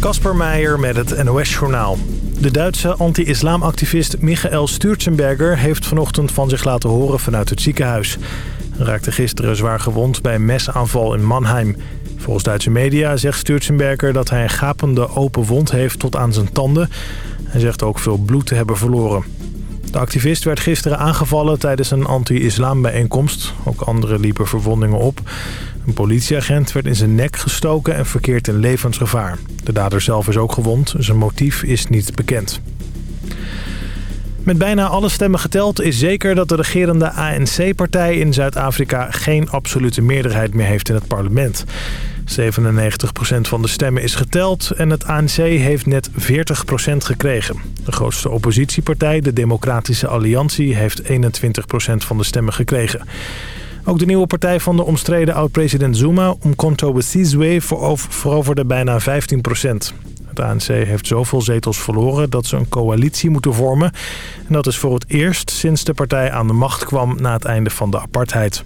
Kasper Meijer met het NOS-journaal. De Duitse anti-islamactivist Michael Sturzenberger heeft vanochtend van zich laten horen vanuit het ziekenhuis. Hij raakte gisteren zwaar gewond bij een mesaanval in Mannheim. Volgens Duitse media zegt Sturzenberger dat hij een gapende open wond heeft tot aan zijn tanden. Hij zegt ook veel bloed te hebben verloren. De activist werd gisteren aangevallen tijdens een anti-islam bijeenkomst. Ook anderen liepen verwondingen op. Een politieagent werd in zijn nek gestoken en verkeert in levensgevaar. De dader zelf is ook gewond. Zijn motief is niet bekend. Met bijna alle stemmen geteld is zeker dat de regerende ANC-partij in Zuid-Afrika geen absolute meerderheid meer heeft in het parlement. 97% van de stemmen is geteld en het ANC heeft net 40% gekregen. De grootste oppositiepartij, de Democratische Alliantie, heeft 21% van de stemmen gekregen. Ook de nieuwe partij van de omstreden oud-president Zuma, Umkhonto we veroverde bijna 15% Het ANC heeft zoveel zetels verloren dat ze een coalitie moeten vormen. En dat is voor het eerst sinds de partij aan de macht kwam na het einde van de apartheid.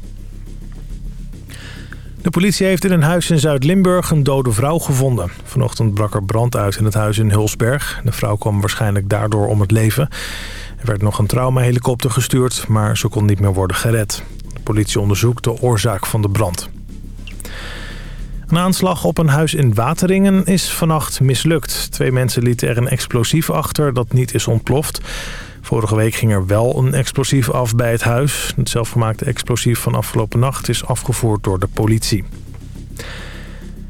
De politie heeft in een huis in Zuid-Limburg een dode vrouw gevonden. Vanochtend brak er brand uit in het huis in Hulsberg. De vrouw kwam waarschijnlijk daardoor om het leven. Er werd nog een traumahelikopter gestuurd, maar ze kon niet meer worden gered. Politie onderzoekt de oorzaak van de brand. Een aanslag op een huis in Wateringen is vannacht mislukt. Twee mensen lieten er een explosief achter dat niet is ontploft. Vorige week ging er wel een explosief af bij het huis. Het zelfgemaakte explosief van afgelopen nacht is afgevoerd door de politie.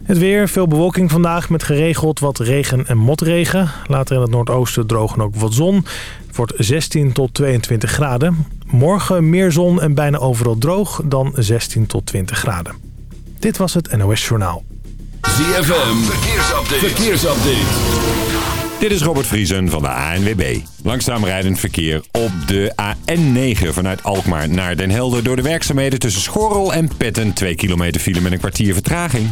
Het weer, veel bewolking vandaag met geregeld wat regen en motregen. Later in het noordoosten drogen ook wat zon. Het wordt 16 tot 22 graden. Morgen meer zon en bijna overal droog dan 16 tot 20 graden. Dit was het NOS Journaal. ZFM, verkeersupdate. verkeersupdate. Dit is Robert Vriesen van de ANWB. Langzaam rijdend verkeer op de AN9 vanuit Alkmaar naar Den Helder... door de werkzaamheden tussen Schorrel en Petten. 2 kilometer file met een kwartier vertraging.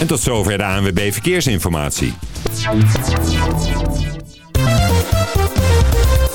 En tot zover de ANWB Verkeersinformatie.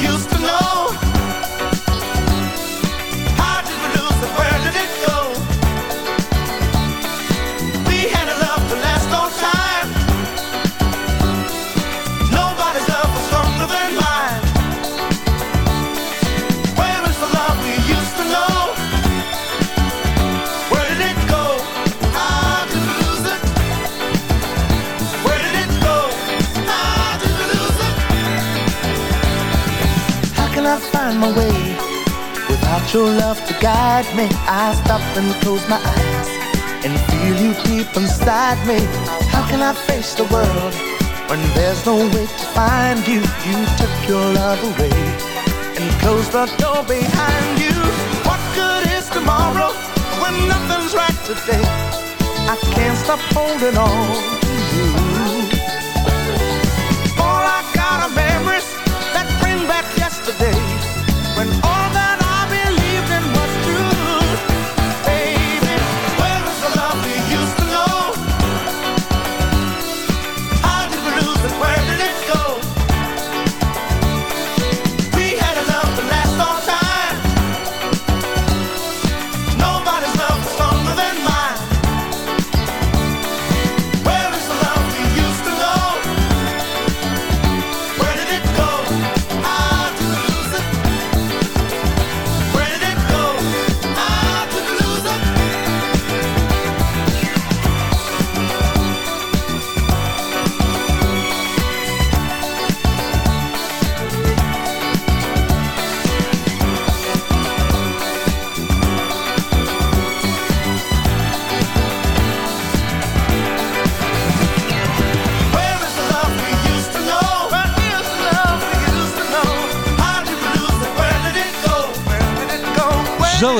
used to my way Without your love to guide me I stop and close my eyes and feel you deep inside me. How can I face the world when there's no way to find you? You took your love away and closed the door behind you. What good is tomorrow when nothing's right today? I can't stop holding on to you. All I got are memories that bring back yesterday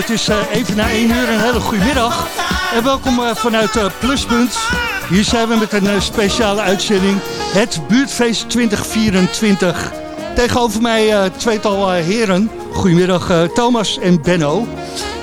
het is eh, even na 1 uur een hele goede middag. En welkom eh, vanuit eh, Pluspunt. Hier zijn we met een speciale uitzending. Het Buurtfeest 2024. Tegenover mij tweetal heren. Goedemiddag Thomas en Benno.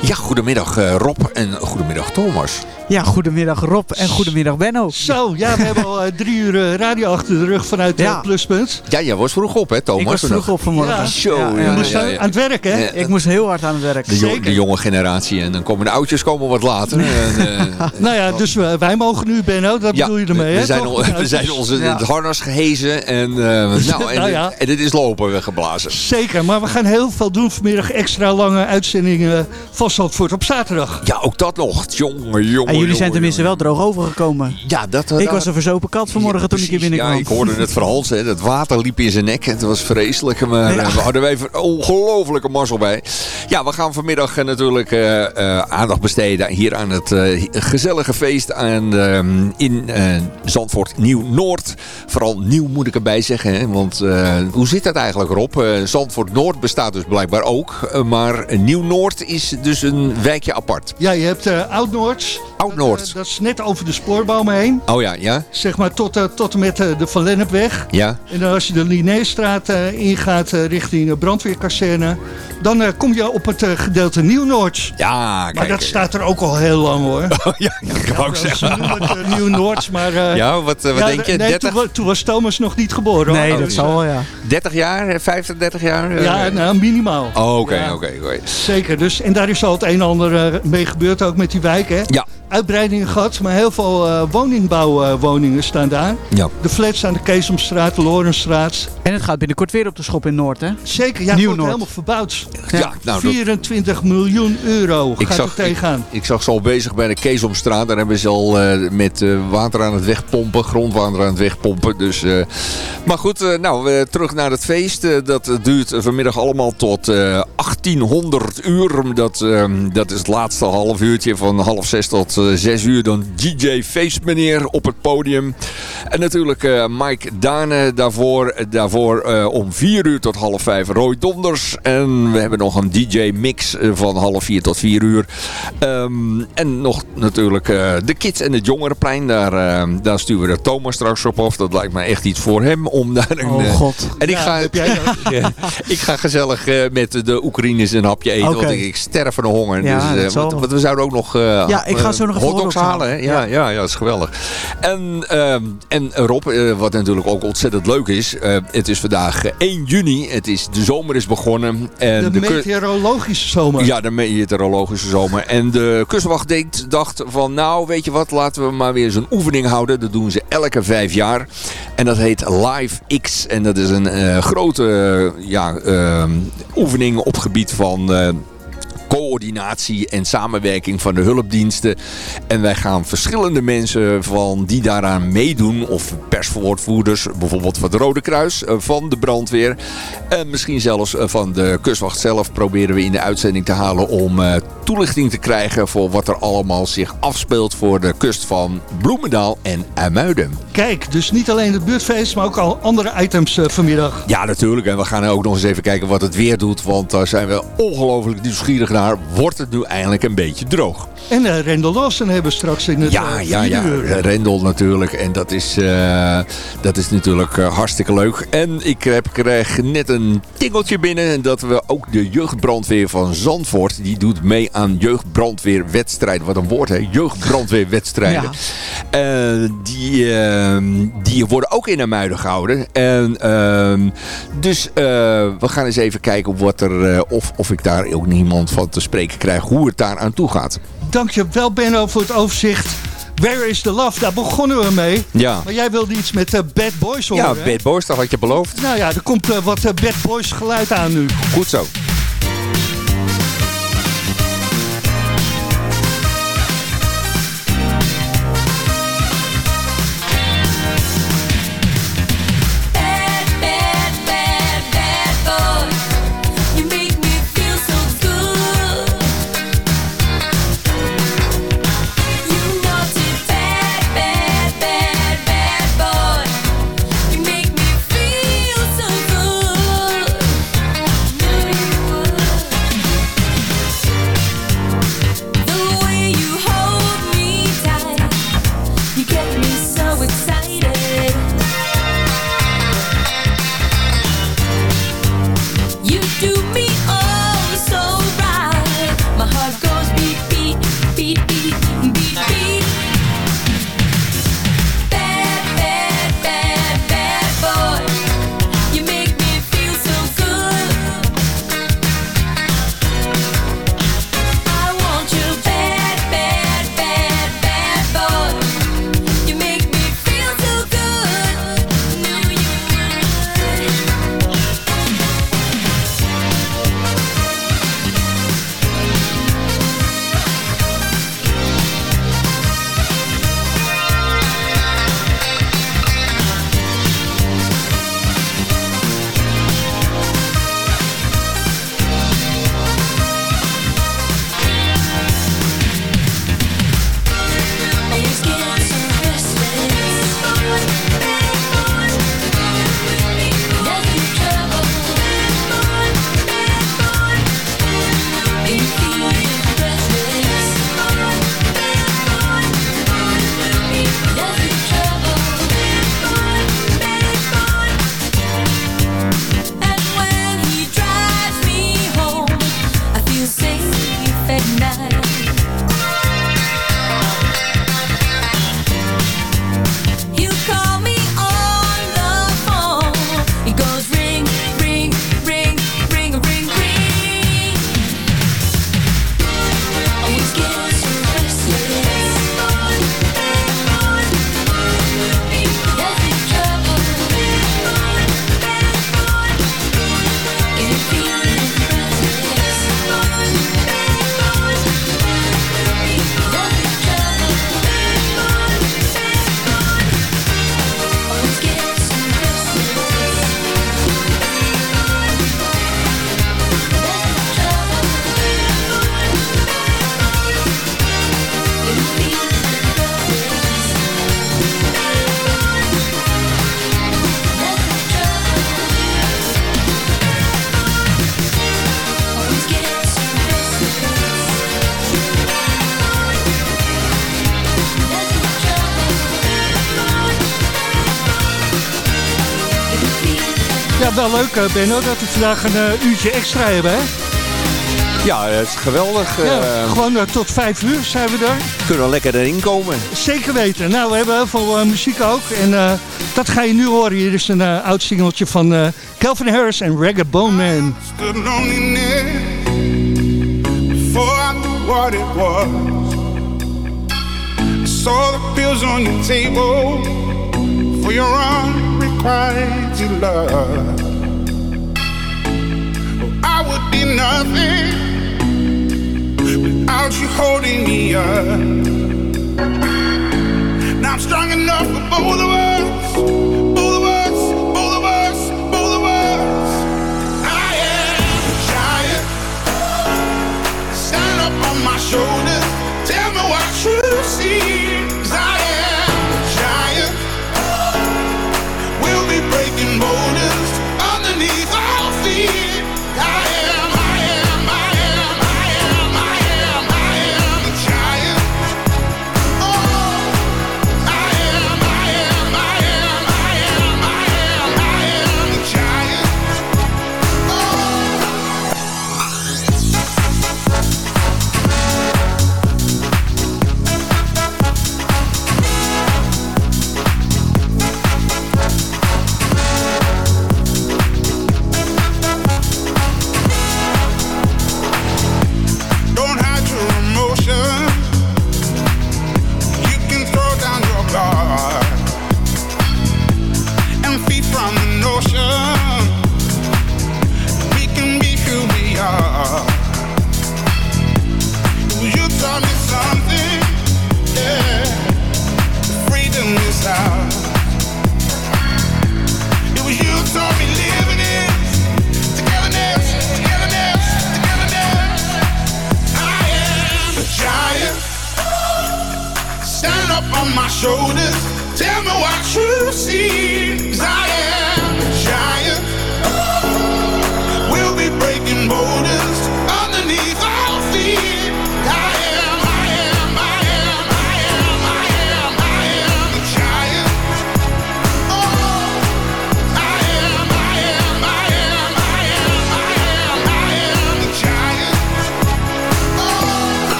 Ja, goedemiddag Rob en goedemiddag Thomas. Ja, goedemiddag Rob en goedemiddag Benno. Zo, ja, we hebben al eh, drie uur eh, radio achter de rug vanuit eh, Ja. Pluspunt. Ja, jij was vroeg op hè Thomas? Ik was vroeg op vanmorgen. Ja, Zo, Ja, ja, Je ja. moest ja, aan- ja. aan het werk, hè? Eh, Ik moest heel hard aan het werk. De, de jonge generatie en dan komen de oudjes komen wat later. En, eh, Nou ja, dus eh, wij mogen nu, Benno, dat ja, bedoel je ermee, we, hè? zijn, toch? al- Ja, we zijn onze Ja. het harnas gehezen en, eh, nou, en, Nou ja. en het is lopen weggeblazen. Zeker, maar we gaan heel veel doen vanmiddag. Extra lange uitzendingen van Zandvoort op zaterdag. Ja, ook dat nog. Jongen, jongen. Jullie zijn tenminste wel droog overgekomen. Ja, dat, Ik was een verzopen kat vanmorgen Ja, toen ik hier binnenkwam. Ja, ik hoorde het van Hans. Hè. Het water liep in zijn nek. Het was vreselijk. Maar Ja. eh, we hadden even een ongelofelijke mazzel bij. Ja, we gaan vanmiddag eh, natuurlijk eh, eh, aandacht besteden hier aan het eh, gezellige feest aan, ehm, in eh, Zandvoort Nieuw-Noord. Vooral nieuw moet ik erbij zeggen. Hè. Want eh, hoe zit dat eigenlijk Rob? Eh, Zandvoort Noord bestaat dus blijkbaar ook. Eh, maar Nieuw-Noord is dus een wijkje apart. Ja, je hebt eh Oud-Noord. Oud-Noord. Dat, eh, dat is net over de spoorbomen heen. Oh ja, ja? Zeg maar tot, eh, tot en met eh, de Van Lennepweg. Ja? En dan als je de Linnéestraat eh, ingaat eh, richting de brandweerkazerne... dan eh, kom je op het gedeelte Nieuw-Noord. Ja, kijk. Maar dat staat er ook al heel lang hoor. ja, ik wou ook Ze zeggen. noemen het eh, Nieuw-Noord, maar... eh, Ja, wat, wat ja, denk je? Nee, 30, toen, toen was Thomas nog niet geboren. hoor. Nee, dat zal wel, ja. 30 jaar, eh, 50, 30 jaar? Ja, nou, minimaal. Oh, oké, oké, oké. Zeker, dus, en daar is al het een en ander mee gebeurd, ook met die wijk. Hè? Ja. Uitbreidingen gehad, maar heel veel eh woningbouwwoningen staan daar. Ja. De flats aan de Keesomstraat, de Lorenstraat. En het gaat binnenkort weer op de schop in Noord, hè? Zeker, ja, het wordt helemaal verbouwd. Ja, nou, dat- 24 miljoen euro ik gaat zag, er tegenaan. ik, ik zag ze al bezig bij de Keesomstraat. Daar hebben ze al eh, met eh, water aan het wegpompen, grondwater aan het wegpompen. Dus, eh, maar goed, eh, nou, terug naar het feest. Dat duurt vanmiddag allemaal tot eh 1800 uur. Dat, eh, dat is het laatste half uurtje van half zes tot zes uur. Dan DJ Feestmeneer op het podium. En natuurlijk eh, Mike Dane daarvoor. Eh, Daarvoor eh, om vier uur tot half vijf Roy Donders. En we hebben nog een DJ-mix eh, van half vier tot vier uur. Ehm, en nog natuurlijk eh, de Kids en het Jongerenplein. Daar, eh, daar sturen we Thomas straks op af. Dat lijkt mij echt iets voor hem. Om daar een, Oh eh, god. en ik Ja, ga, heb jij? Ja, ik ga gezellig eh, met de Oekraïners een hapje eten. Oké. Want ik, ik sterf van de honger. Ja, dus, eh, want, want we zouden ook nog eh, Ja, ik ga zo nog even hotdogs halen. hè? Ja, ja. Ja, dat is geweldig. En, ehm, en Rob, eh, wat natuurlijk ook ontzettend leuk is. eh, het is vandaag eh, 1 juni. Het is, de zomer is begonnen. En De, meteorologische zomer. ja, de meteorologische zomer. En de kustwacht denkt, dacht van nou, weet je wat, laten we maar weer zo'n oefening houden. Dat doen ze elke vijf jaar. En dat heet Live X. En dat is een eh, grote eh, ja, ehm, oefening op gebied van... coördinatie en samenwerking van de hulpdiensten. En wij gaan verschillende mensen van die daaraan meedoen, of perswoordvoerders, bijvoorbeeld van het Rode Kruis, eh, van de brandweer. En misschien zelfs eh, van de kustwacht zelf proberen we in de uitzending te halen om eh, toelichting te krijgen voor wat er allemaal zich afspeelt voor de kust van Bloemendaal en IJmuiden. Kijk, dus niet alleen het buurtfeest, maar ook al andere items vanmiddag. Ja, natuurlijk. En we gaan ook nog eens even kijken wat het weer doet. Want daar zijn we ongelooflijk nieuwsgierig naar. Wordt het nu eindelijk een beetje droog? En uh, Rendel Lawson hebben straks in het Ja, eh, ja, ja. uur. Rendel natuurlijk. En dat is, eh, dat is natuurlijk hartstikke leuk. En ik heb, kreeg net een tingeltje binnen. En dat we ook de jeugdbrandweer van Zandvoort. Die doet mee aan jeugdbrandweerwedstrijden. Wat een woord hè. Jeugdbrandweerwedstrijden. Die, ehm, die worden ook in Amuiden gehouden. En, ehm, dus we gaan eens even kijken wat er, of, of ik daar ook niemand van te spreken krijg. Hoe het daar aan toe gaat. Dankjewel Benno voor het overzicht. Where is the love? Daar begonnen we mee. Ja. Maar jij wilde iets met eh, Bad Boys horen. Ja? Bad Boys, dat had je beloofd. Nou ja, er komt eh, wat eh, Bad Boys geluid aan nu. Goed zo. Benno dat we vandaag een eh, uurtje extra hebben hè? Ja, het is geweldig. Ja, Eh, gewoon eh, tot vijf uur zijn we er. kunnen we lekker erin komen. Zeker weten. Nou, we hebben heel veel eh, muziek ook. En eh, dat ga je nu horen. Hier is een eh, oud singeltje van eh, Calvin Harris en Reggae Bone Man. Good loneliness before I knew what it was. I saw the pills on your table for your unrequited love. Be nothing without you holding me up. Now I'm strong enough for both of us. Both of us, both of us, both of us. I am a giant. Stand up on my shoulders.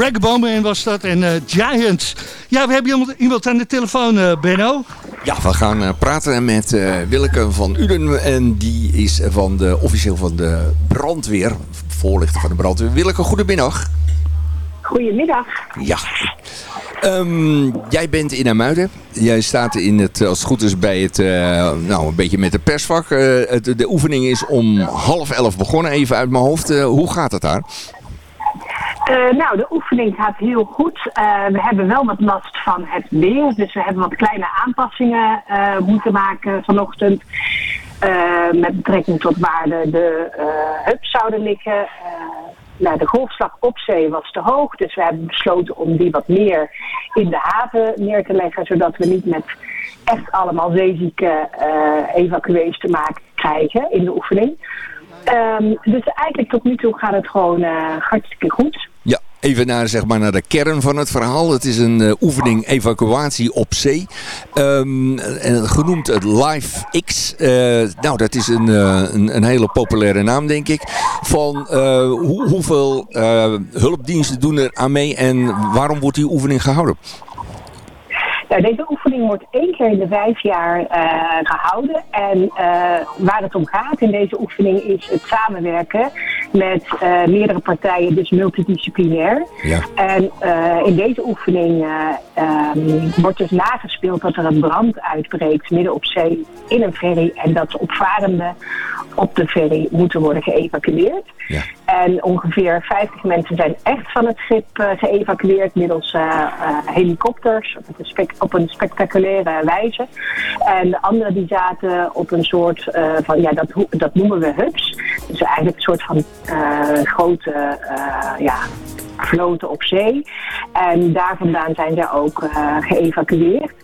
Ragbowman was dat en eh, Giants. Ja, we hebben iemand, aan de telefoon, eh, Benno. Ja, we gaan eh, praten met eh, Willeke van Uden. En die is van de, officieel van de brandweer. Voorlichter van de brandweer. Willeke, goedemiddag. Goedemiddag. Ja. Ehm, jij bent in Amuiden. Jij staat in het, als het goed is bij het, eh, nou een beetje met de persvak. Eh, het, de oefening is om half elf begonnen, even uit mijn hoofd. Hoe gaat het daar? Eh, nou, de oefening gaat heel goed. Eh, we hebben wel wat last van het weer. Dus we hebben wat kleine aanpassingen eh, moeten maken vanochtend. Met betrekking tot waar de, de hubs zouden liggen. Nou, de golfslag op zee was te hoog. Dus we hebben besloten om die wat meer in de haven neer te leggen. Zodat we niet met echt allemaal zeezieke evacuees te maken krijgen in de oefening. Ehm, dus eigenlijk tot nu toe gaat het gewoon hartstikke goed. Even naar, zeg maar, naar de kern van het verhaal. Het is een eh, oefening evacuatie op zee. Ehm, en genoemd het Live X. Eh, nou, dat is een, eh, een, een hele populaire naam, denk ik. Van hoe, hoeveel hulpdiensten doen er aan mee en waarom wordt die oefening gehouden? Nou, deze oefening wordt één keer in de vijf jaar eh, gehouden. En eh, waar het om gaat in deze oefening is het samenwerken met eh, meerdere partijen, dus multidisciplinair. Ja. En in deze oefening eh, ehm, wordt dus nagespeeld dat er een brand uitbreekt midden op zee in een ferry. En dat de opvarenden op de ferry moeten worden geëvacueerd. Ja. En ongeveer 50 mensen zijn echt van het schip eh, geëvacueerd middels eh, eh, helikopters op een, op een spectaculaire wijze. En de anderen die zaten op een soort van, ja, dat, dat noemen we hubs. Dus eigenlijk een soort van grote ja, vloten op zee. En daar vandaan zijn ze ook geëvacueerd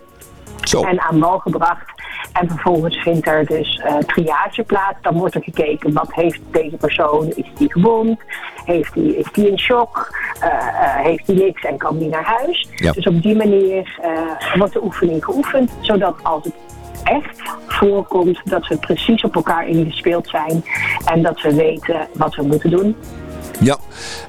Zo. en aan wal gebracht. En vervolgens vindt er dus eh, triage plaats. Dan wordt er gekeken wat heeft deze persoon. Is die gewond? Heeft die, is die in shock? Eh, eh, heeft die niks en kan die naar huis? Ja. Dus op die manier wordt de oefening geoefend. Zodat als het echt voorkomt dat we precies op elkaar ingespeeld zijn. En dat we weten wat we moeten doen. Ja,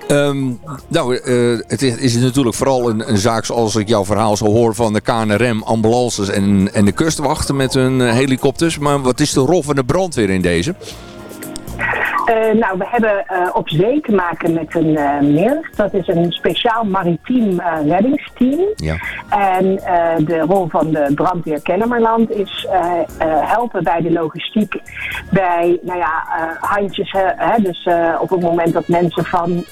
Ehm, nou, eh, het is, is natuurlijk vooral een, zaak zoals ik jouw verhaal zo hoor van de KNRM, ambulances en, en de kustwachten met hun eh, helikopters. Maar wat is de rol van de brandweer in deze? Eh, nou, we hebben eh, op zee te maken met een eh MIRS. Dat is een speciaal maritiem reddingsteam. Ja. En de rol van de brandweer Kennemerland is helpen bij de logistiek. Bij, nou ja, handjes. Hè, dus op het moment dat mensen van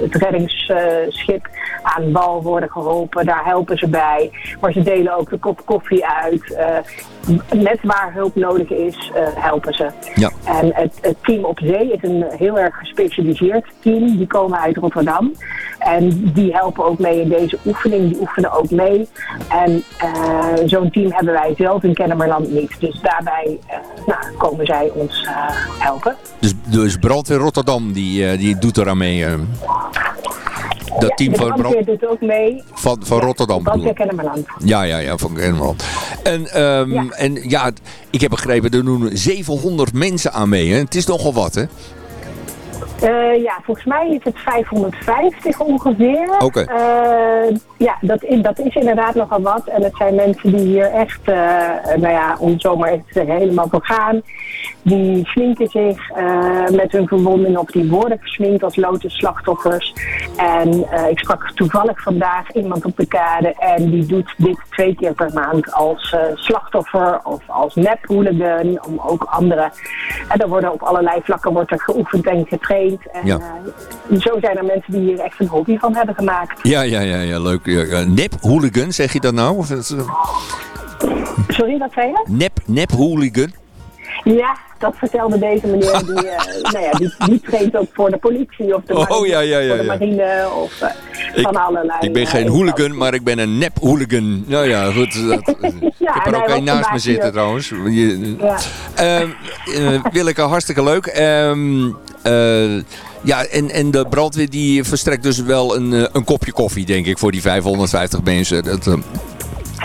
het reddingsschip aan wal worden geholpen, daar helpen ze bij. Maar ze delen ook de kop koffie uit. Eh, net waar hulp nodig is, helpen ze. Ja. En het, het team op zee is een heel erg gespecialiseerd team. Die komen uit Rotterdam. En die helpen ook mee in deze oefening. Die oefenen ook mee. En eh, zo'n team hebben wij zelf in Kennemerland niet. Dus daarbij eh, nou, komen zij ons eh, helpen. Dus, dus brandweer Rotterdam, die, die doet eraan mee. dat team van, brand, doet ook mee. van, van Rotterdam Brandweer. Kennemerland. Ja, ja, ja, van Kennemerland. En, ehm, Ja. en ja, ik heb begrepen, er doen 700 mensen aan mee. Hè? Het is nogal wat, hè? Eh, ja, volgens mij is het 550 ongeveer. Oké. Eh, ja, dat is, dat is inderdaad nogal wat. En het zijn mensen die hier echt, eh, nou ja, om het zo maar even te zeggen, helemaal voor gaan. Die sminken zich eh, met hun verwondingen of die worden gesminkt als lotusslachtoffers. En eh, ik sprak toevallig vandaag iemand op de kade en die doet dit twee keer per maand als eh, slachtoffer of als nep-hooligan. Om ook andere. En er worden op allerlei vlakken wordt er geoefend en getraind. En Ja. zo zijn er mensen die hier echt een hobby van hebben gemaakt. Ja, ja, ja, ja leuk. Ja, ja. Nep hooligan, zeg je dat nou? Of Sorry, wat zei je? nep, nep hooligan? Ja, dat vertelde deze meneer. Die, eh, nou ja, die, die traint ook voor de politie of de Oh, marine, ja, ja, ja, voor de ja. marine of eh, Ik- van allerlei. Ik ben eh, geen hooligan, maar ik ben een nep hooligan. Nou ja, goed. Dat, ik heb er ook hij één naast me zitten trouwens. Je- eh, Willeke, hartstikke leuk. Ehm, eh, ja, en, en de brandweer die verstrekt dus wel een, eh, een kopje koffie, denk ik, voor die 550 mensen. Dat, eh,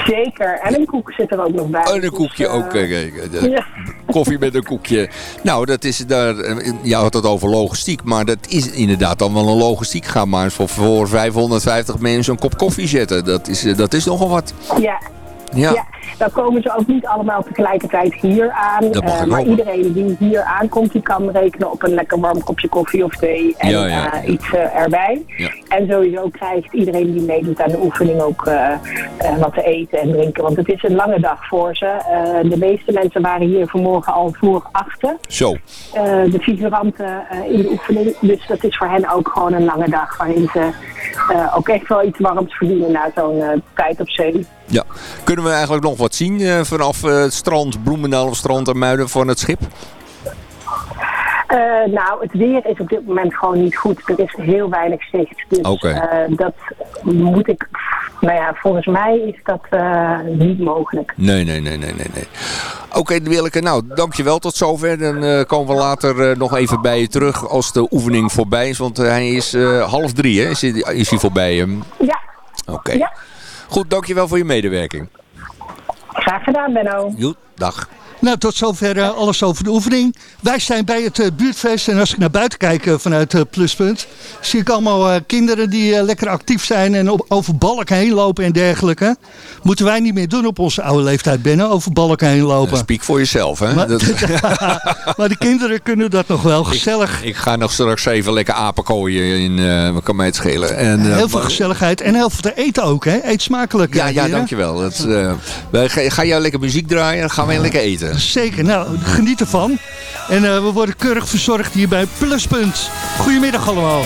Zeker. En een koek zit er ook nog bij. oh, en een Dus, koekje eh, ook. kijk, kijk, eh, Ja. Koffie met een koekje. Nou, dat is daar. eh, Je had het over logistiek, maar dat is inderdaad dan wel een logistiek. Ga maar voor, voor 550 mensen een kop koffie zetten. Dat is, eh, dat is nogal wat. Ja. Ja. Ja. dan komen ze ook niet allemaal tegelijkertijd hier aan. Eh, maar iedereen die hier aankomt, die kan rekenen op een lekker warm kopje koffie of thee en Ja, ja. eh, iets eh, erbij. En sowieso krijgt iedereen die meedoet aan de oefening ook wat te eten en drinken. Want het is een lange dag voor ze. De meeste mensen waren hier vanmorgen al voor achten. Zo. de figuranten in de oefening. Dus dat is voor hen ook gewoon een lange dag waarin ze ook echt wel iets warms verdienen na zo'n tijd op zee. Ja. Kunnen we eigenlijk nog wat zien eh, vanaf eh, het strand, Bloemendaal of strand en Muiden van het schip? Eh, nou, het weer is op dit moment gewoon niet goed. Er is heel weinig zicht. Dus dat moet ik... Nou ja, volgens mij is dat niet mogelijk. Nee, nee, nee, nee, nee. nee. Oké, Willeke, nou, dankjewel tot zover. Dan komen we later nog even bij je terug als de oefening voorbij is. Want hij is half drie, hè? Is hij, is hij voorbij? hem? Ja, Oké. Ja. Goed, dankjewel voor je medewerking. graag gedaan, Benno. Goed, dag. Nou, tot zover eh, alles over de oefening. Wij zijn bij het buurtfeest en als ik naar buiten kijk eh, vanuit Pluspunt... zie ik allemaal kinderen die lekker actief zijn en op, over balken heen lopen en dergelijke. Moeten wij niet meer doen op onze oude leeftijd, binnen over balken heen lopen. Speak voor jezelf, hè? Maar, Dat- maar de kinderen kunnen dat nog wel gezellig. ik ga nog straks even lekker apen kooien in, wat kan mij het schelen. En, heel veel gezelligheid en heel veel te eten ook, hè? Eet smakelijk. Ja, ja, dankjewel. Dat, wij ga, ga jou lekker muziek draaien en gaan wij lekker eten. Zeker, nou, geniet ervan. En eh, we worden keurig verzorgd hier bij Pluspunt. Goedemiddag allemaal.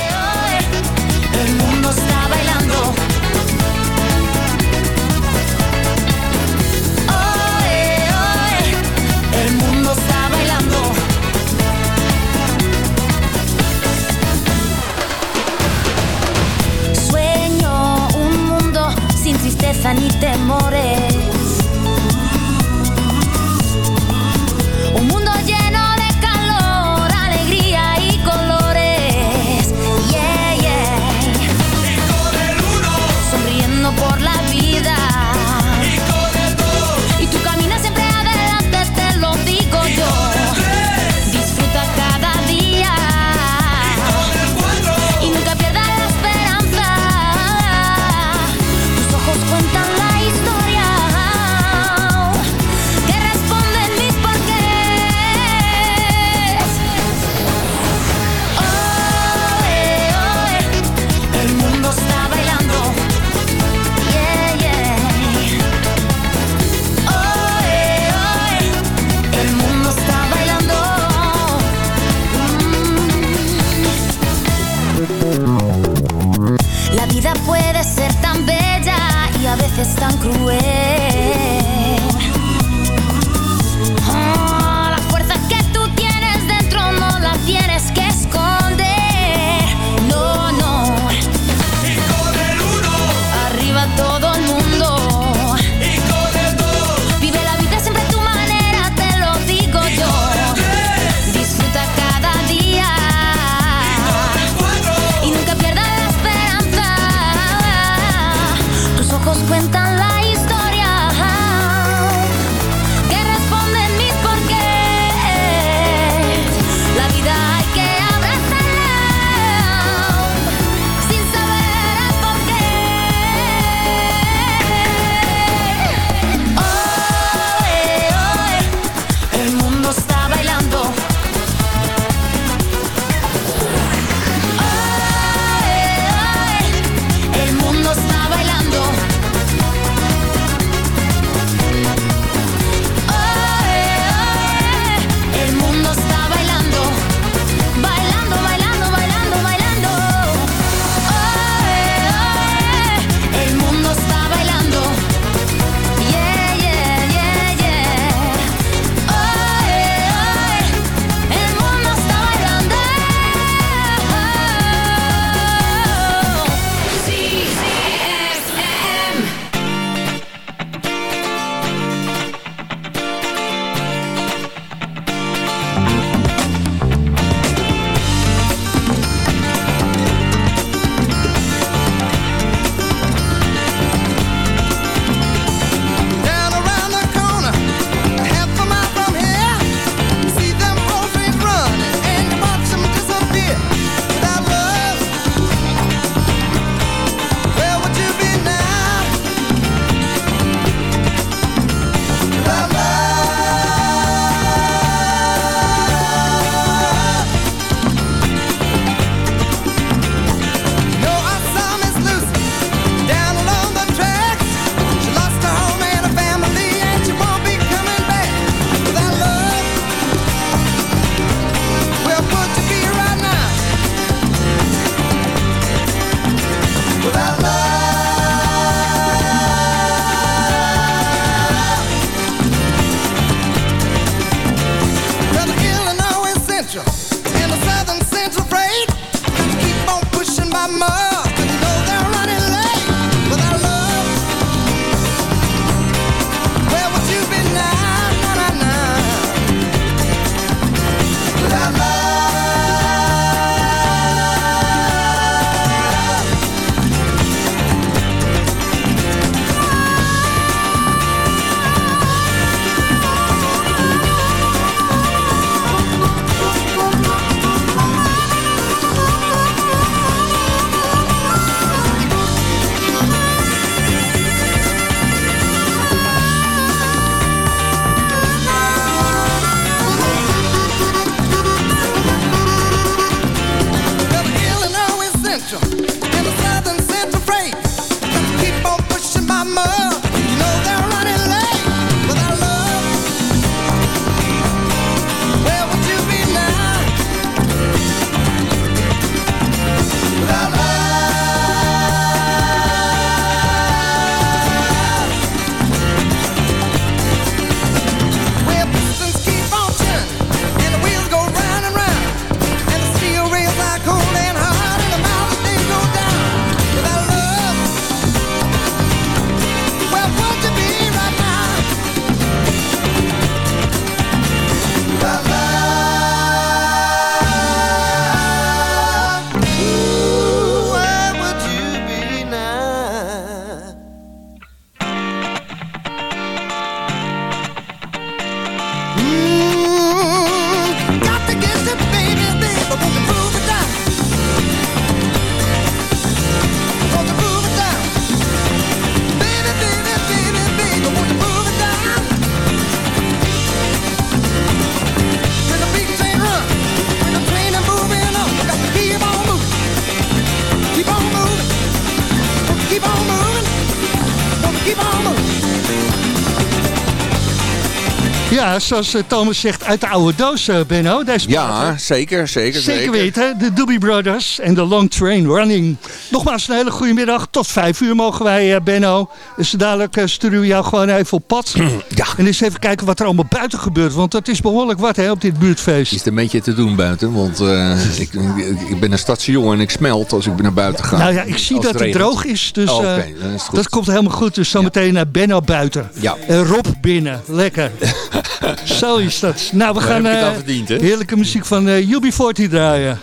Ja, zoals eh, Thomas zegt, uit de oude doos, eh, Benno. Deze Ja, zeker, zeker, zeker. Zeker weten, de Doobie Brothers en de Long Train Running. Nogmaals een hele goede middag. Tot vijf uur mogen wij, eh, Benno. Dus dadelijk sturen we jou gewoon even op pad. Ja. En eens even kijken wat er allemaal buiten gebeurt. Want dat is behoorlijk wat hè, op dit buurtfeest. Is het een beetje te doen buiten, want ik, ik, ben een stadsjongen en ik smelt als ik naar buiten ga. Nou ja, ik zie Als dat het droog is. Dus Oh, is dat komt helemaal goed. Dus zometeen naar Benno buiten. Ja. En Rob binnen. Lekker. Zo is dat. Nou, we gaan eh, heerlijke muziek van eh UB40 draaien.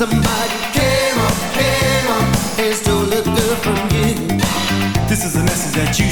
Somebody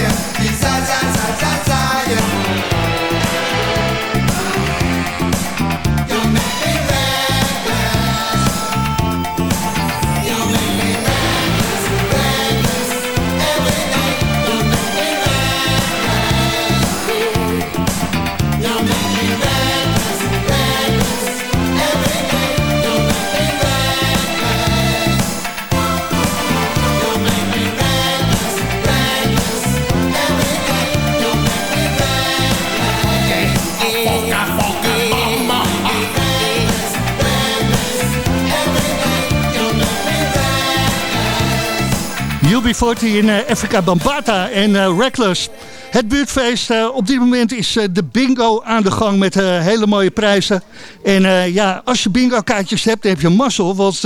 desire, desire, desire, desire. Reckless. UB40 in eh, Afrika Bambata en eh, Reckless. Het buurtfeest, eh, op dit moment is de bingo aan de gang met hele mooie prijzen. En ja, als je bingo kaartjes hebt, dan heb je mazzel. Want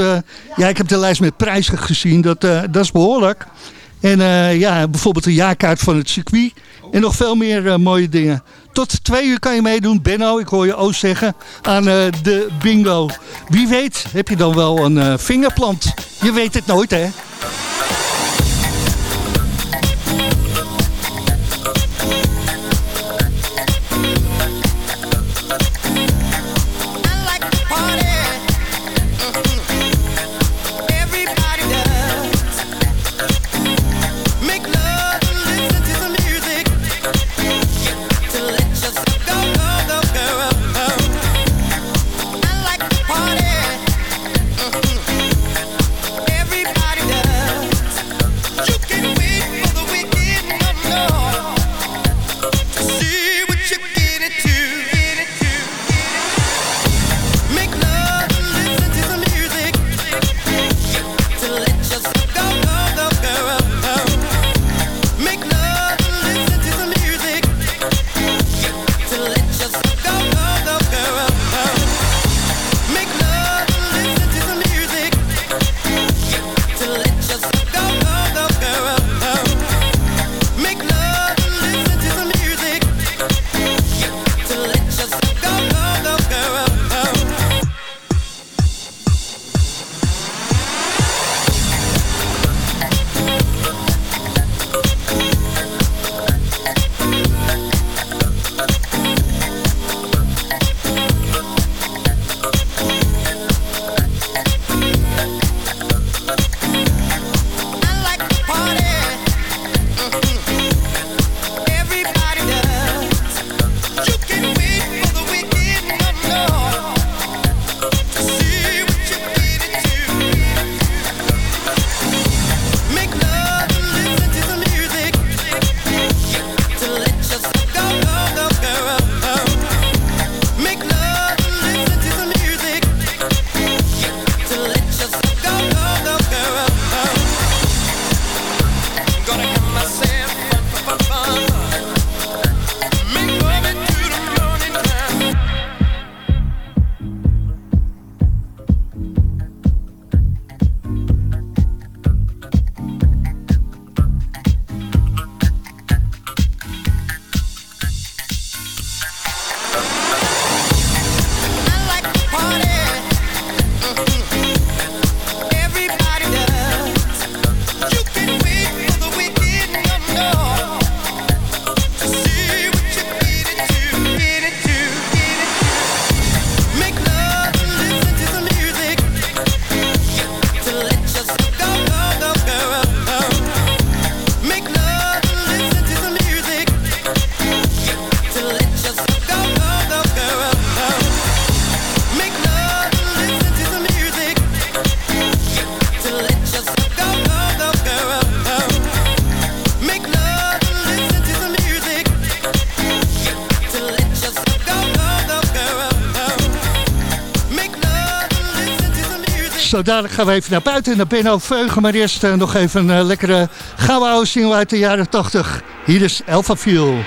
ja, ik heb de lijst met prijzen gezien, dat, dat is behoorlijk. En ja, bijvoorbeeld een jaarkaart van het circuit. En nog veel meer mooie dingen. Tot twee uur kan je meedoen. Benno, ik hoor je Oost zeggen, aan de bingo. Wie weet heb je dan wel een vingerplant. Je weet het nooit, hè? Nou, dadelijk gaan we even naar buiten, naar Benno Veugen. Maar eerst eh, nog even een eh, lekkere gouden oude single uit de jaren 80. Hier is Elfafiel.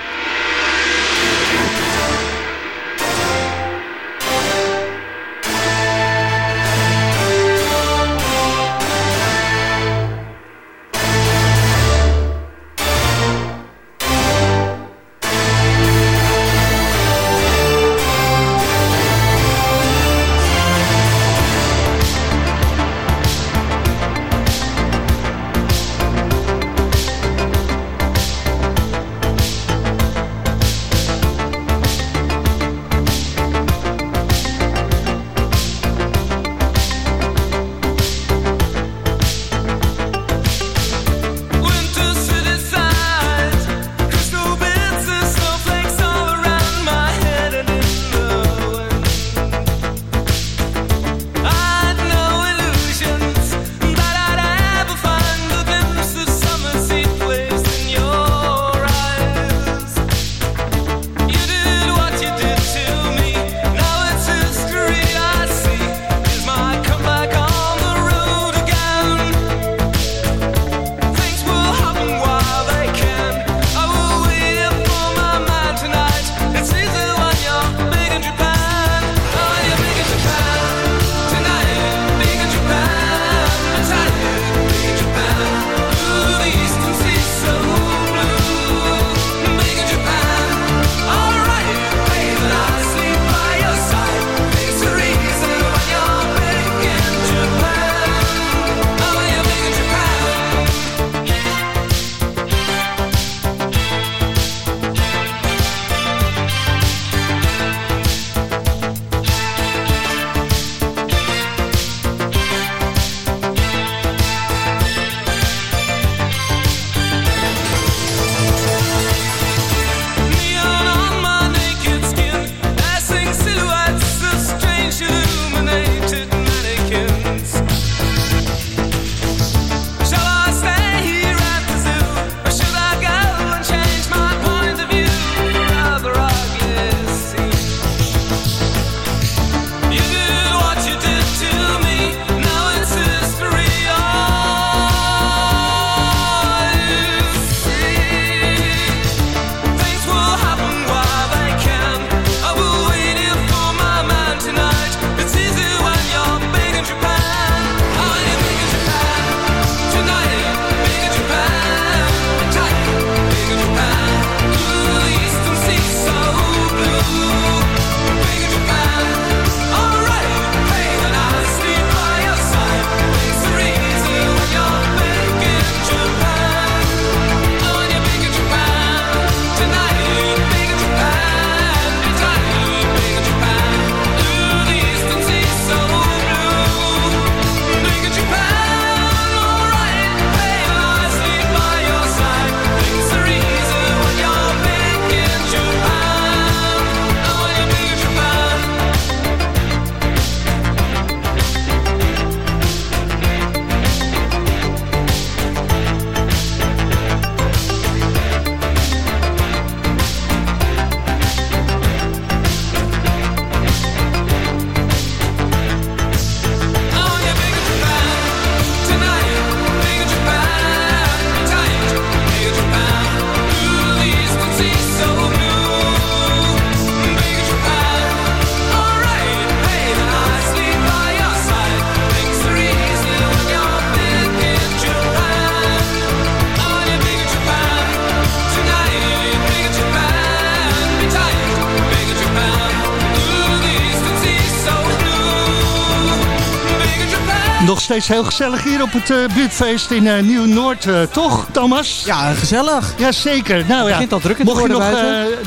Is heel gezellig hier op het eh, buurtfeest in eh, Nieuw-Noord, eh, toch Thomas? Ja, gezellig. Jazeker. Nou, het begint ja, al druk in Mocht je nog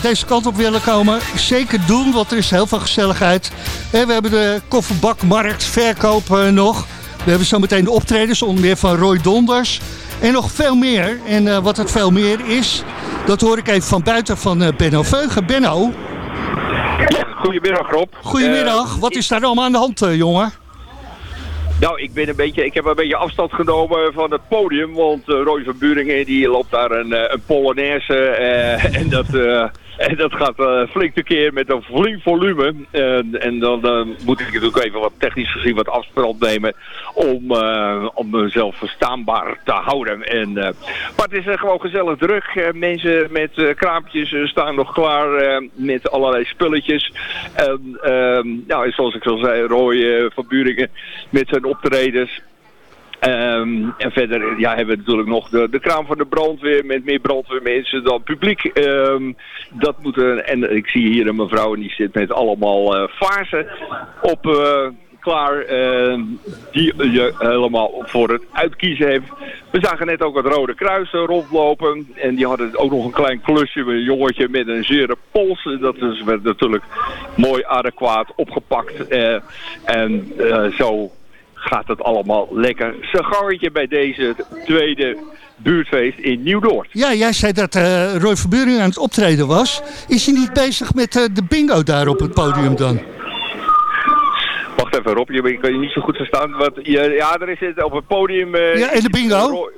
deze kant op willen komen, zeker doen, want er is heel veel gezelligheid. En we hebben de kofferbakmarkt, verkoop nog. We hebben zometeen de optredens, onder meer van Roy Donders. En nog veel meer. En wat het veel meer is, dat hoor ik even van buiten van Benno Veugen. Benno. Goedemiddag Rob. Goedemiddag. wat is daar allemaal aan de hand, jongen? Nou, ik, ben een beetje, ik heb een beetje afstand genomen van het podium. Want eh, Roy van Buringen die loopt daar een, eh, een Polonaise. Eh, en dat, En dat gaat eh, flink te keer met een flink volume. En- en dan eh, moet ik natuurlijk even wat technisch gezien wat afstand nemen om, eh, om mezelf verstaanbaar te houden. En, eh, maar het is eh, gewoon gezellig druk. Eh, mensen met eh, kraampjes eh, staan nog klaar eh, met allerlei spulletjes. En, ehm, nou, zoals ik al zei, Roy eh, van Buringen met zijn optredens. Ehm, en verder ja, hebben we natuurlijk nog de, de kraam van de brandweer met meer brandweermensen dan publiek. Ehm, dat moet een, en ik zie hier een mevrouw en die zit met allemaal eh vaarzen op eh, klaar. ehm, die je helemaal voor het uitkiezen heeft. We zagen net ook het Rode Kruis eh, rondlopen. En die hadden ook nog een klein klusje een jongetje met een zere pols. Dat is, werd natuurlijk mooi adequaat opgepakt. eh, en eh, zo gaat het allemaal lekker. Sigaretje bij deze tweede buurtfeest in Nieuw-Noord. Ja, jij zei dat eh, Roy Verburing aan het optreden was. Is hij niet bezig met eh, de bingo daar op het podium dan? Wacht even Rob, je, ik kan je niet zo goed verstaan. Wat, ja, ja, er is het op het podium... eh, Ja, en de bingo?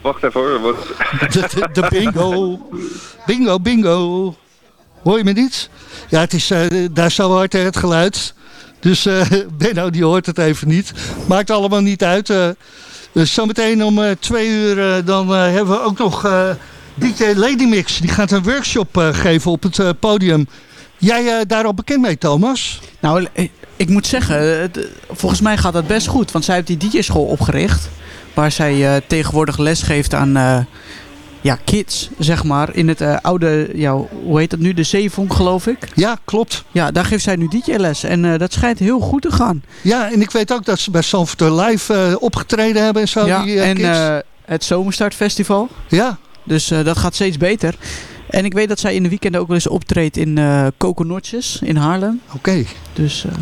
Wacht even hoor. Wat... De, de, de bingo. Bingo, bingo. Hoor je me niet? Ja, het is daar zo hard het geluid. Dus eh Benno die hoort het even niet. Maakt allemaal niet uit. eh. dus zometeen om eh, twee uur dan hebben we ook nog DJ Lady Mix. Die gaat een workshop geven op het podium. Jij daar al bekend mee, Thomas? Nou, ik moet zeggen, volgens mij gaat dat best goed. Want zij heeft die DJ-school opgericht. Waar zij tegenwoordig les geeft aan ja, kids, zeg maar. In het eh, oude, ja, hoe heet dat nu? De Zeevonk, geloof ik. Ja, klopt. Ja, daar geeft zij nu DJ-les. En eh, dat schijnt heel goed te gaan. Ja, en ik weet ook dat ze bij Sanford Live eh, opgetreden hebben en zo. ja, die, en het Zomerstartfestival. Ja. Dus dat gaat steeds beter. En ik weet dat zij in de weekenden ook wel eens optreedt in eh Coconutjes in Haarlem. Oké. Dus eh,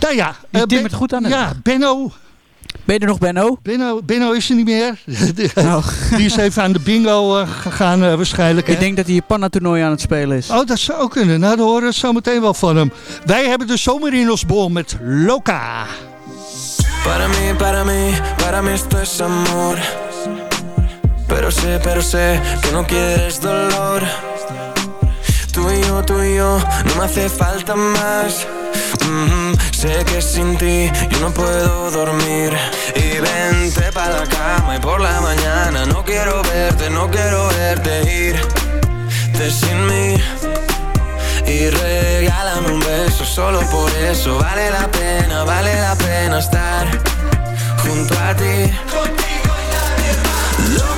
nou ja, die timmert Ben- goed aan het. Ja, Benno. Ben je er nog, Benno? Benno, Benno is er niet meer. Die- Nou. Die is even aan de bingo eh, gegaan eh, waarschijnlijk. hè? Ik denk dat hij een panna-toernooi aan het spelen is. Oh, dat zou ook kunnen. Nou, dan horen we zo meteen wel van hem. Wij hebben de zomer in ons bol met Loca. Para mí, para mí, para mí esto es amor. Pero sé, pero sé que no quieres dolor. Tú y yo, tú y yo, no me hace falta más. Mhm, sé que sin ti yo no puedo dormir. Y vente para la cama y por la mañana no quiero verte, no quiero verte irte sin mí. Y regálame un beso, solo por eso vale la pena, vale la pena estar junto a ti. Loca, loca,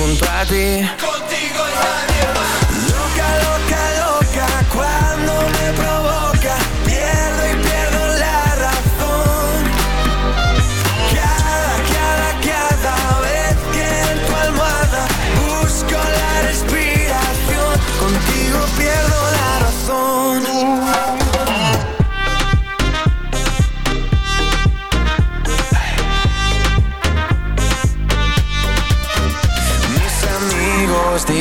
junto a ti. Contigo y nadie loca, loca,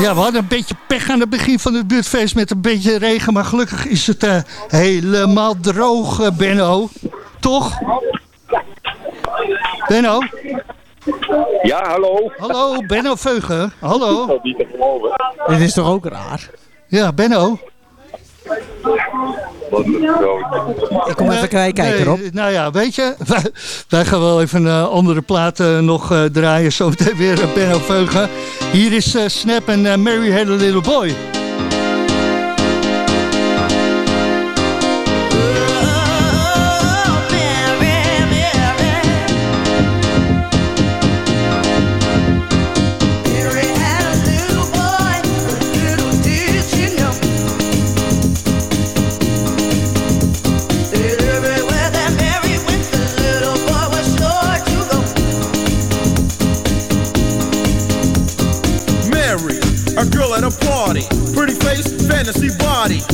Ja, we hadden een beetje pech aan het begin van het buurtfeest met een beetje regen. Maar gelukkig is het eh, helemaal droog, eh, Benno. Toch? Benno? Ja, hallo. Hallo, Benno Veugen. Hallo. Niet te geloven. Dit is toch ook raar? Ja, Benno. Ik kom even kijken, Nee, Rob. Nou ja, weet je, wij, wij gaan wel even een eh, andere platen nog eh, draaien. Zometeen weer Benno Veugen. Hier is eh, Snap en eh, Mary Had a Little Boy.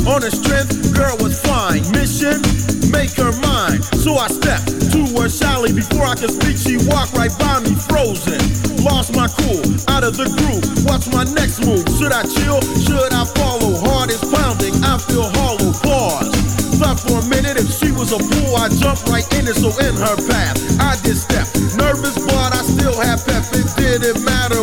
On her strength, girl was fine. Mission, make her mine. So I stepped to her shyly. Before I could speak, she walked right by me, frozen. Lost my cool, out of the groove. What's my next move? Should I chill? Should I follow? Heart is pounding, I feel hollow. Pause. Thought for a minute if she was a fool, I jumped right in it, so in her path. I did step. Nervous, but I still had pep. It didn't matter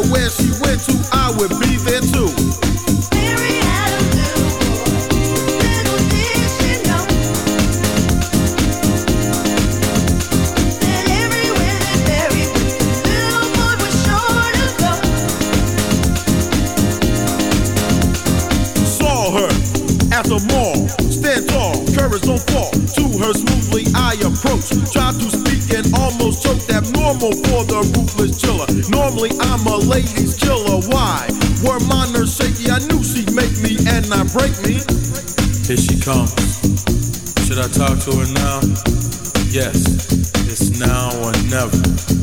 Ladies killer. Why? Were my nerves shaky? I knew she'd make me and not break me. Here she comes. Should I talk to her now? Yes, it's now or never.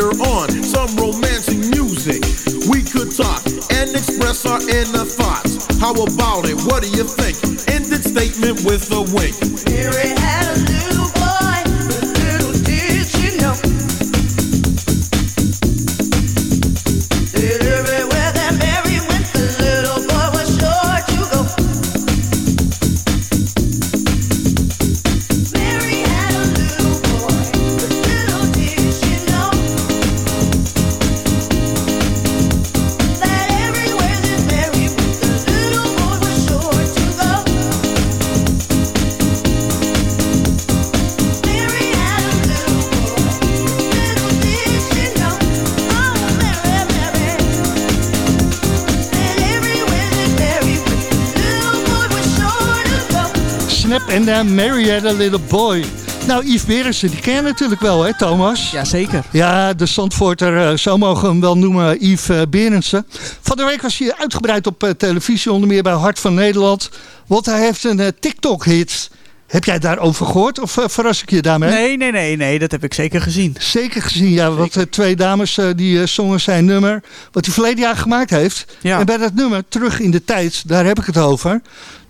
Later on? En uh, Mary Had a Little Boy. Nou, Yves Berensen, die ken je natuurlijk wel, hè, Thomas? Jazeker. Ja, de Zandvoorter, eh, zo mogen we hem wel noemen, Yves uh, Berensen. Van de week was hij uitgebreid op eh, televisie, onder meer bij Hart van Nederland. Want hij heeft een eh, TikTok-hit. Heb jij daarover gehoord of eh, verras ik je daarmee? Nee, nee, nee, nee, dat heb ik zeker gezien. Zeker gezien, ja. Want eh, twee dames eh, die zongen zijn nummer, wat hij verleden jaar gemaakt heeft. Ja. En bij dat nummer, Terug in de Tijd, daar heb ik het over.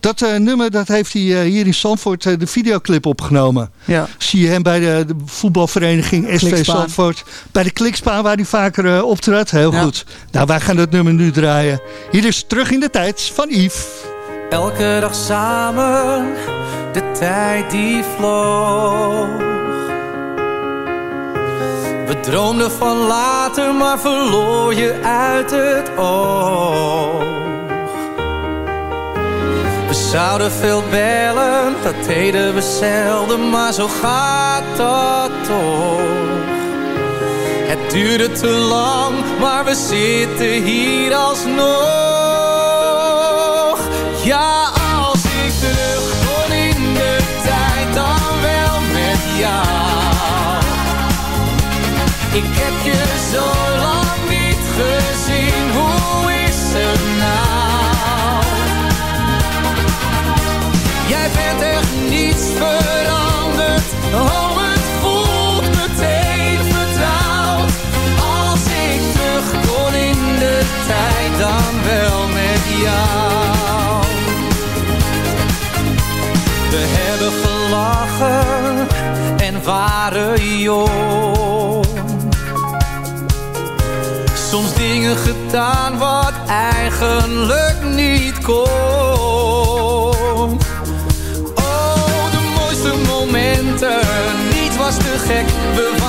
Dat eh, nummer, dat heeft hij hier in Zandvoort de videoclip opgenomen. Ja. Zie je hem bij de, de voetbalvereniging SV Klikspaan. Zandvoort. Bij de Klikspaan, waar hij vaker optrad. Heel goed. Nou, wij gaan dat nummer nu draaien. Hier is Terug in de Tijd van Yves. Elke dag samen, de tijd die vloog. We droomden van later, maar verloor je uit het oog. We zouden veel bellen, dat deden we zelden, maar zo gaat dat toch. Het duurde te lang, maar we zitten hier alsnog. Ik heb je zo lang niet gezien, hoe is het nou? Jij bent echt niets veranderd, oh het voelt meteen vertrouwd. Als ik terug kon in de tijd, dan wel met jou. We hebben gelachen en waren jong. Gedaan wat eigenlijk niet kon. Oh, de mooiste momenten, niets was te gek, we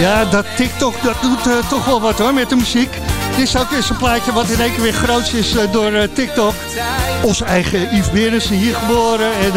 Ja, dat TikTok, dat doet eh, toch wel wat hoor met de muziek. Dit is ook eens een plaatje wat in één keer weer groot is eh, door eh, TikTok. Onze eigen Yves Berensen hier geboren. En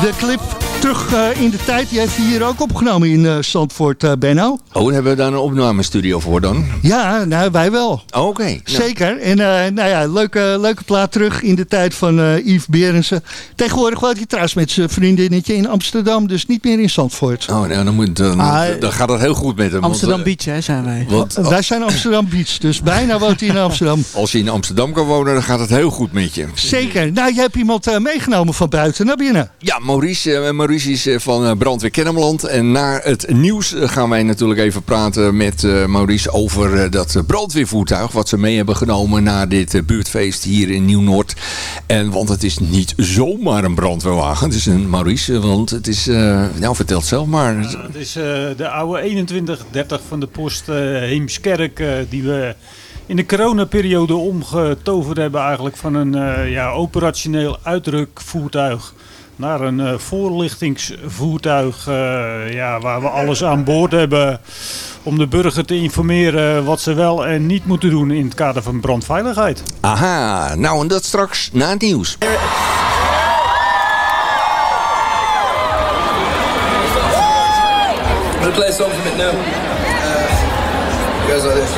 de clip terug eh, in de tijd, die heeft hij hier ook opgenomen in eh Zandvoort, eh, Benno. Oh, hebben we daar een opnamestudio voor dan? Ja, nou, wij wel. Oké. nou. Zeker. En eh, nou ja, leuke, leuke plaat terug in de tijd van eh Yves Berensen. Tegenwoordig woont hij trouwens met zijn vriendinnetje in Amsterdam, dus niet meer in Zandvoort. Oh, nou, dan, moet, dan, Ah, dan gaat het heel goed met hem. want, Amsterdam Beach, hè, zijn wij. Want, Wij zijn Amsterdam Beach, dus bijna woont hij in Amsterdam. Als je in Amsterdam kan wonen, dan gaat het heel goed met je. Zeker. Nou, je hebt iemand eh, meegenomen van buiten naar binnen. Ja, Maurice, eh, Maurice is eh, van eh, Brandweer Kennemerland. En na het nieuws eh, gaan wij natuurlijk even praten met Maurice over dat brandweervoertuig. Wat ze mee hebben genomen naar dit buurtfeest hier in Nieuw-Noord. En want het is niet zomaar een brandweerwagen. Het is een Maurice, want het is... eh, nou, vertel het zelf maar. Het is de oude 2130 van de post Heemskerk die we in de coronaperiode omgetoverd hebben eigenlijk van een eh, ja, operationeel uitrukvoertuig naar een eh, voorlichtingsvoertuig eh, ja, waar we alles aan boord hebben om de burger te informeren wat ze wel en niet moeten doen in het kader van brandveiligheid. Aha, nou en dat straks na het nieuws. I'm gonna play a song from it now. Uh, it goes like this.